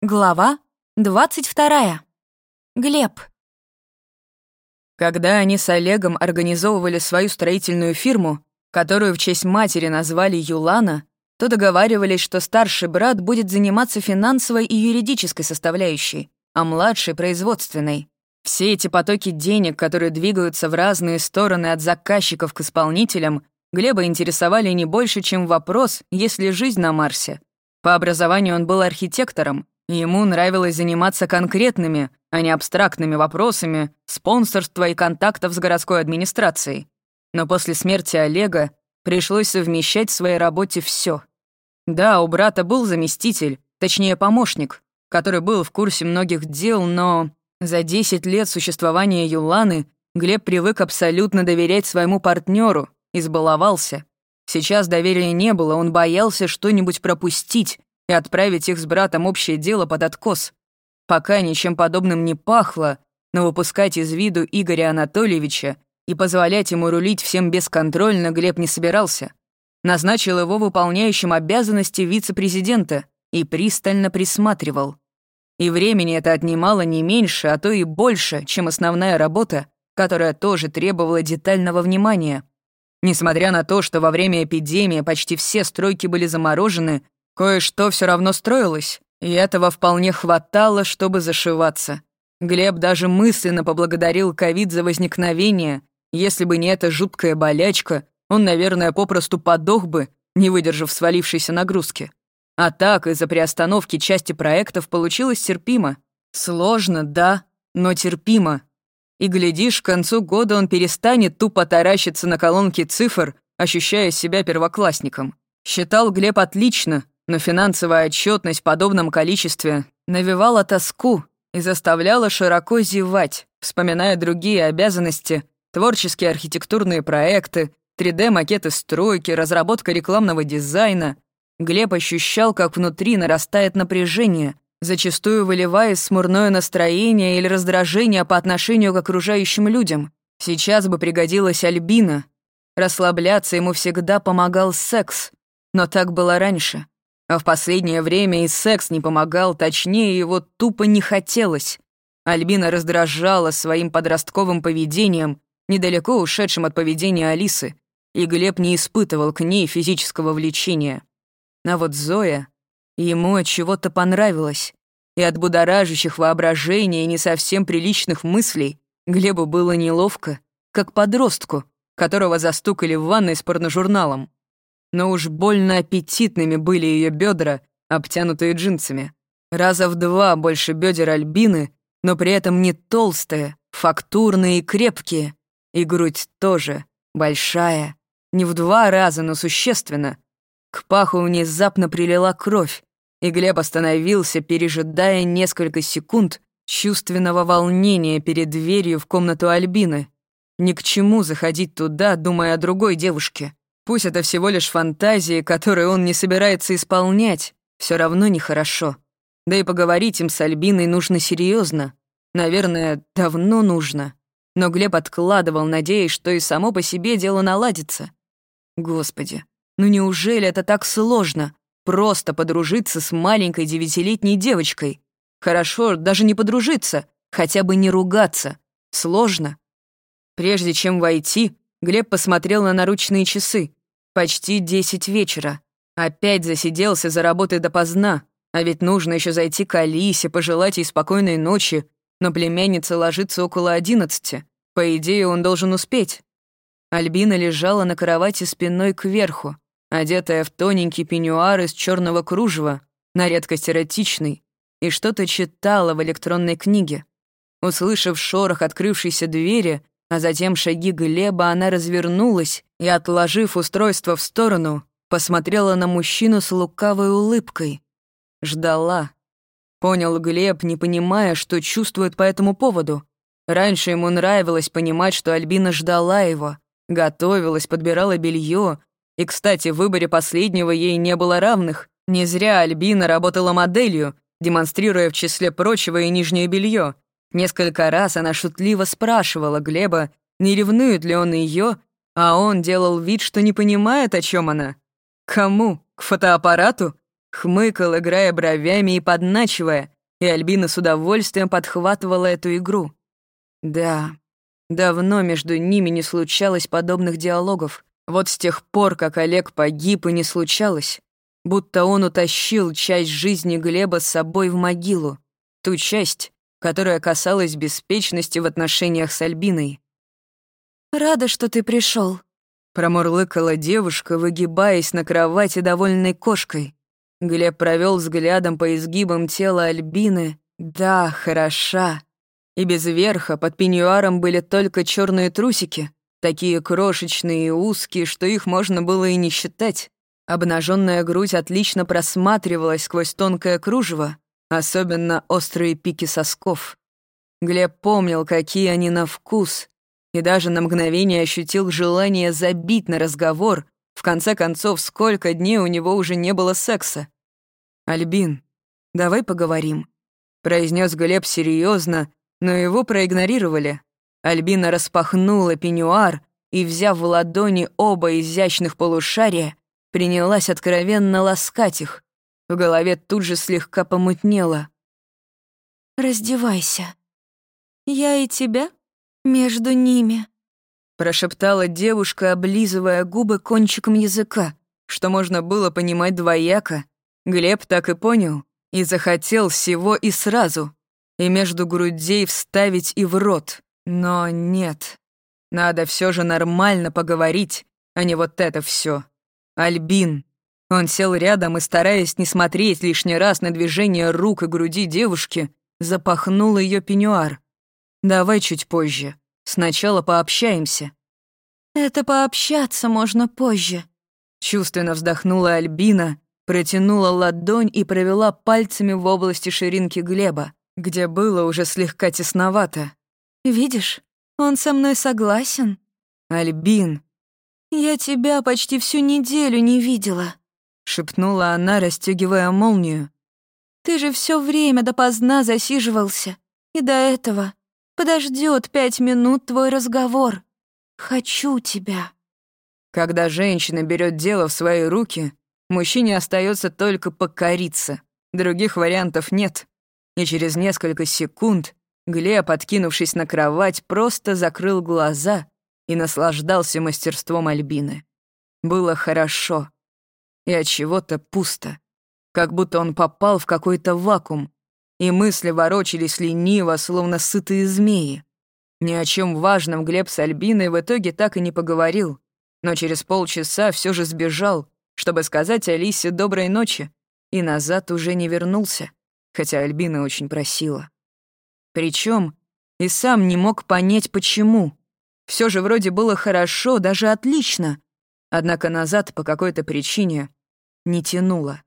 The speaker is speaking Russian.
Глава 22. Глеб. Когда они с Олегом организовывали свою строительную фирму, которую в честь матери назвали Юлана, то договаривались, что старший брат будет заниматься финансовой и юридической составляющей, а младший — производственной. Все эти потоки денег, которые двигаются в разные стороны от заказчиков к исполнителям, Глеба интересовали не больше, чем вопрос, есть ли жизнь на Марсе. По образованию он был архитектором, Ему нравилось заниматься конкретными, а не абстрактными вопросами спонсорства и контактов с городской администрацией. Но после смерти Олега пришлось совмещать в своей работе все. Да, у брата был заместитель, точнее помощник, который был в курсе многих дел, но за 10 лет существования Юланы Глеб привык абсолютно доверять своему партнеру, избаловался. Сейчас доверия не было, он боялся что-нибудь пропустить, и отправить их с братом общее дело под откос. Пока ничем подобным не пахло, но выпускать из виду Игоря Анатольевича и позволять ему рулить всем бесконтрольно Глеб не собирался. Назначил его выполняющим обязанности вице-президента и пристально присматривал. И времени это отнимало не меньше, а то и больше, чем основная работа, которая тоже требовала детального внимания. Несмотря на то, что во время эпидемии почти все стройки были заморожены, Кое-что все равно строилось, и этого вполне хватало, чтобы зашиваться. Глеб даже мысленно поблагодарил ковид за возникновение. Если бы не эта жуткая болячка, он, наверное, попросту подох бы, не выдержав свалившейся нагрузки. А так, из-за приостановки части проектов получилось терпимо. Сложно, да, но терпимо. И, глядишь, к концу года он перестанет тупо таращиться на колонки цифр, ощущая себя первоклассником. Считал Глеб отлично, но финансовая отчетность в подобном количестве навевала тоску и заставляла широко зевать, вспоминая другие обязанности, творческие архитектурные проекты, 3D-макеты стройки, разработка рекламного дизайна. Глеб ощущал, как внутри нарастает напряжение, зачастую выливаясь смурное настроение или раздражение по отношению к окружающим людям. Сейчас бы пригодилась Альбина. Расслабляться ему всегда помогал секс, но так было раньше. А в последнее время и секс не помогал, точнее, его тупо не хотелось. Альбина раздражала своим подростковым поведением, недалеко ушедшим от поведения Алисы, и Глеб не испытывал к ней физического влечения. А вот Зоя, ему от чего-то понравилось, и от будоражащих воображения и не совсем приличных мыслей Глебу было неловко, как подростку, которого застукали в ванной с порножурналом но уж больно аппетитными были ее бедра, обтянутые джинсами. Раза в два больше бедер Альбины, но при этом не толстые, фактурные и крепкие. И грудь тоже большая, не в два раза, но существенно. К паху внезапно прилила кровь, и Глеб остановился, пережидая несколько секунд чувственного волнения перед дверью в комнату Альбины. Ни к чему заходить туда, думая о другой девушке. Пусть это всего лишь фантазии, которые он не собирается исполнять, все равно нехорошо. Да и поговорить им с Альбиной нужно серьезно. Наверное, давно нужно. Но Глеб откладывал, надеясь, что и само по себе дело наладится. Господи, ну неужели это так сложно? Просто подружиться с маленькой девятилетней девочкой. Хорошо, даже не подружиться, хотя бы не ругаться. Сложно. Прежде чем войти, Глеб посмотрел на наручные часы. Почти десять вечера. Опять засиделся за работой допоздна, а ведь нужно еще зайти к Алисе, пожелать ей спокойной ночи, но племянница ложится около одиннадцати. По идее, он должен успеть. Альбина лежала на кровати спиной кверху, одетая в тоненький пеньюар из черного кружева, на редкость эротичный, и что-то читала в электронной книге. Услышав шорох открывшейся двери, а затем шаги Глеба, она развернулась и, отложив устройство в сторону, посмотрела на мужчину с лукавой улыбкой. Ждала. Понял Глеб, не понимая, что чувствует по этому поводу. Раньше ему нравилось понимать, что Альбина ждала его, готовилась, подбирала белье. И, кстати, в выборе последнего ей не было равных. Не зря Альбина работала моделью, демонстрируя в числе прочего и нижнее белье. Несколько раз она шутливо спрашивала Глеба, не ревнует ли он ее, а он делал вид, что не понимает, о чем она. Кому? К фотоаппарату? Хмыкал, играя бровями и подначивая, и Альбина с удовольствием подхватывала эту игру. Да, давно между ними не случалось подобных диалогов. Вот с тех пор, как Олег погиб, и не случалось. Будто он утащил часть жизни Глеба с собой в могилу. Ту часть, которая касалась беспечности в отношениях с Альбиной. «Рада, что ты пришел, промурлыкала девушка, выгибаясь на кровати довольной кошкой. Глеб провел взглядом по изгибам тела Альбины. Да, хороша. И без верха под пеньюаром были только черные трусики, такие крошечные и узкие, что их можно было и не считать. Обнаженная грудь отлично просматривалась сквозь тонкое кружево, особенно острые пики сосков. Глеб помнил, какие они на вкус, и даже на мгновение ощутил желание забить на разговор, в конце концов, сколько дней у него уже не было секса. «Альбин, давай поговорим», — произнес Глеб серьезно, но его проигнорировали. Альбина распахнула пеньюар и, взяв в ладони оба изящных полушария, принялась откровенно ласкать их. В голове тут же слегка помутнело. «Раздевайся. Я и тебя между ними», — прошептала девушка, облизывая губы кончиком языка, что можно было понимать двояко. Глеб так и понял и захотел всего и сразу, и между грудей вставить и в рот. Но нет. Надо все же нормально поговорить, а не вот это все. Альбин. Он сел рядом и, стараясь не смотреть лишний раз на движение рук и груди девушки, запахнул ее пеньюар. «Давай чуть позже. Сначала пообщаемся». «Это пообщаться можно позже», — чувственно вздохнула Альбина, протянула ладонь и провела пальцами в области ширинки Глеба, где было уже слегка тесновато. «Видишь, он со мной согласен». «Альбин». «Я тебя почти всю неделю не видела», — шепнула она, расстегивая молнию. «Ты же все время допоздна засиживался. И до этого подождет пять минут твой разговор. Хочу тебя». Когда женщина берет дело в свои руки, мужчине остается только покориться. Других вариантов нет. И через несколько секунд Глеб, откинувшись на кровать, просто закрыл глаза и наслаждался мастерством Альбины. Было хорошо. И от чего-то пусто. Как будто он попал в какой-то вакуум, и мысли ворочались лениво, словно сытые змеи. Ни о чем важном Глеб с Альбиной в итоге так и не поговорил, но через полчаса все же сбежал, чтобы сказать Алисе доброй ночи, и назад уже не вернулся, хотя Альбина очень просила. Причем и сам не мог понять, почему. Все же вроде было хорошо, даже отлично. Однако назад по какой-то причине не тянуло.